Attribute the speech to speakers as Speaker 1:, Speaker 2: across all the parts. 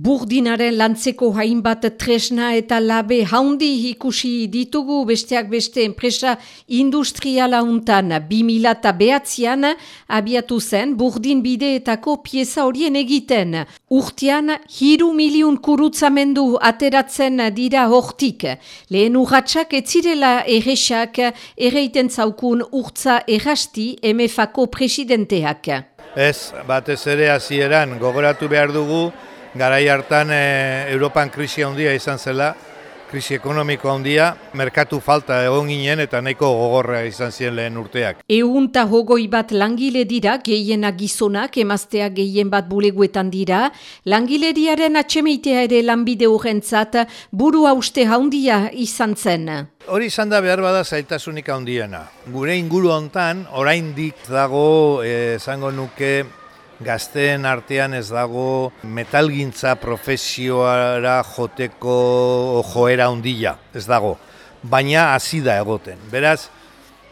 Speaker 1: Burdinaren lantzeko hainbat tresna eta labe haundi ikusi ditugu besteak beste enpresa industriala untan 2000 eta behatzean abiatu zen burdin bideetako pieza horien egiten. Urtean, hiru miliun kurutzamendu ateratzen dira hortik. Lehen urratxak etzirela erresak erreiten zaukun urtza errasti MFako presidenteak.
Speaker 2: Ez, batez ere hasieran gogoratu behar dugu, garai hartan e, Europan krisi handia izan zela, krisi ekonomiko handia, merkatu falta egon ginen eta nahiko gogorra izan ziren lehen urteak.
Speaker 1: Eunta hogoi bat langile dira, gehiena gizonak, emaztea gehien bat buleguetan dira, langileriaren atxemeitea ere lanbide horrentzat buru hauste handia izan zen.
Speaker 2: Hori izan da behar bada zaitasunik handiena. Gure inguru hontan oraindik dago, esango nuke, gazteen artean ez dago metalgintza profesioara joteko joera ondila, ez dago. Baina hasi da egoten. Beraz,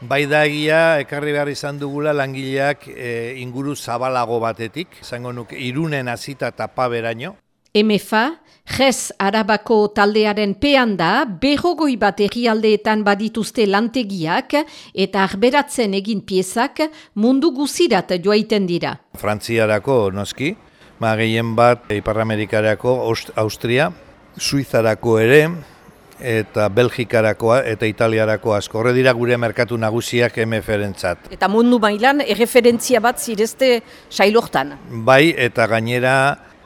Speaker 2: bai da egia, ekarri behar izan dugula langileak e, inguru zabalago batetik, izango nuke, irunen hasita tapa beraino.
Speaker 1: MFA, Jez Arabako taldearen pean da, behogoi bat egialdeetan badituzte lantegiak eta arberatzen egin piezak mundu guzirat joaiten dira.
Speaker 2: Frantziarako noski, ma gehien bat Iparramerikarako Austria, Suizarako ere, eta Belgikarakoa eta Italiarako asko. Horre dira gure merkatu nagusiak MFR-entzat.
Speaker 1: Eta mundu mailan erreferentzia bat zirezte sailortan.
Speaker 2: Bai, eta gainera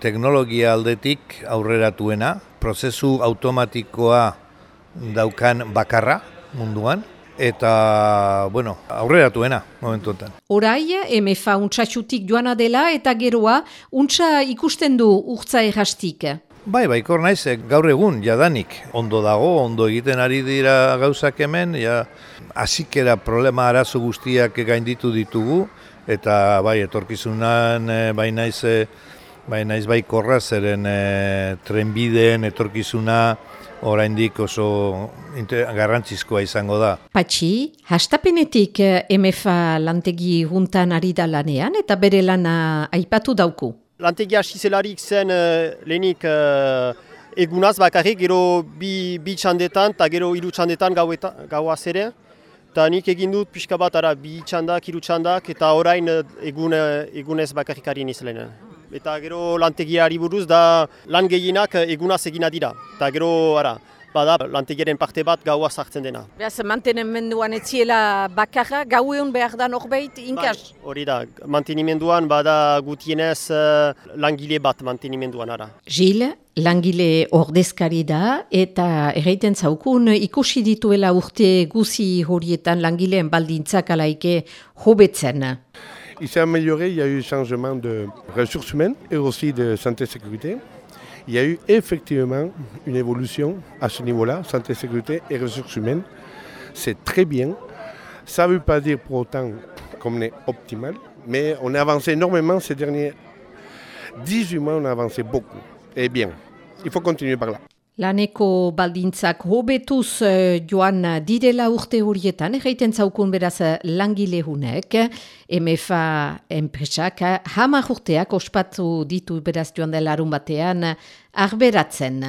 Speaker 2: teknologia aldetik aurreratuena, prozesu automatikoa daukan bakarra munduan, eta, bueno, aurreratuena momentuetan.
Speaker 1: Horai, MFA untxatxutik joana dela eta geroa untxa ikusten du urtza errastik.
Speaker 2: Bai, bai, kor naiz, gaur egun, jadanik, ondo dago, ondo egiten ari dira gauzak hemen, ja, azikera problema arazo guztiak gainditu ditugu, eta bai, etorkizunan, eh, bai naiz, eh, bai naiz bai korra zeren e, trenbideen etorkizuna oraindik oso garrantzizkoa izango da.
Speaker 1: Patxi, hastapenetik eh, MFA lantegi juntan ari da lanean eta bere lana aipatu dauku.
Speaker 3: Lantegi hasi zelarik zen uh, lehenik egunaz bakarrik gero bi, bi txandetan eta gero hiru txandetan gauaz ere. Eta nik egin dut pixka bat ara bi txandak, hiru txandak eta orain egun, egunez bakarrik ari nizlenen eta gero lantegiari buruz da lan gehienak egunaz egina dira. Eta gero, ara, bada lantegiaren parte bat gaua sartzen dena.
Speaker 1: Beaz, mantenimenduan etziela bakarra, gau egun behar da norbeit inkas?
Speaker 3: Bai, hori da, mantenimenduan bada gutienez uh, langile bat mantenimenduan, ara.
Speaker 1: Gil, langile ordezkari da, eta erreiten zaukun ikusi dituela urte guzi horietan langileen baldintzak alaike hobetzen.
Speaker 4: Il s'est amélioré, il y a eu changement de ressources humaines et aussi de santé-sécurité. Il y a eu effectivement une évolution à ce niveau-là, santé-sécurité et ressources humaines. C'est très bien. Ça ne veut pas dire pour autant qu'on est optimal, mais on a avancé énormément ces derniers 18 mois, on a avancé beaucoup et bien. Il faut continuer par là.
Speaker 1: Laneko baldintzak hobetuz uh, joan direla urte horietan, egiten zaukun beraz langilehunek, MFA enpresak, hamar urteak ospatu ditu beraz joan dela batean, arberatzen.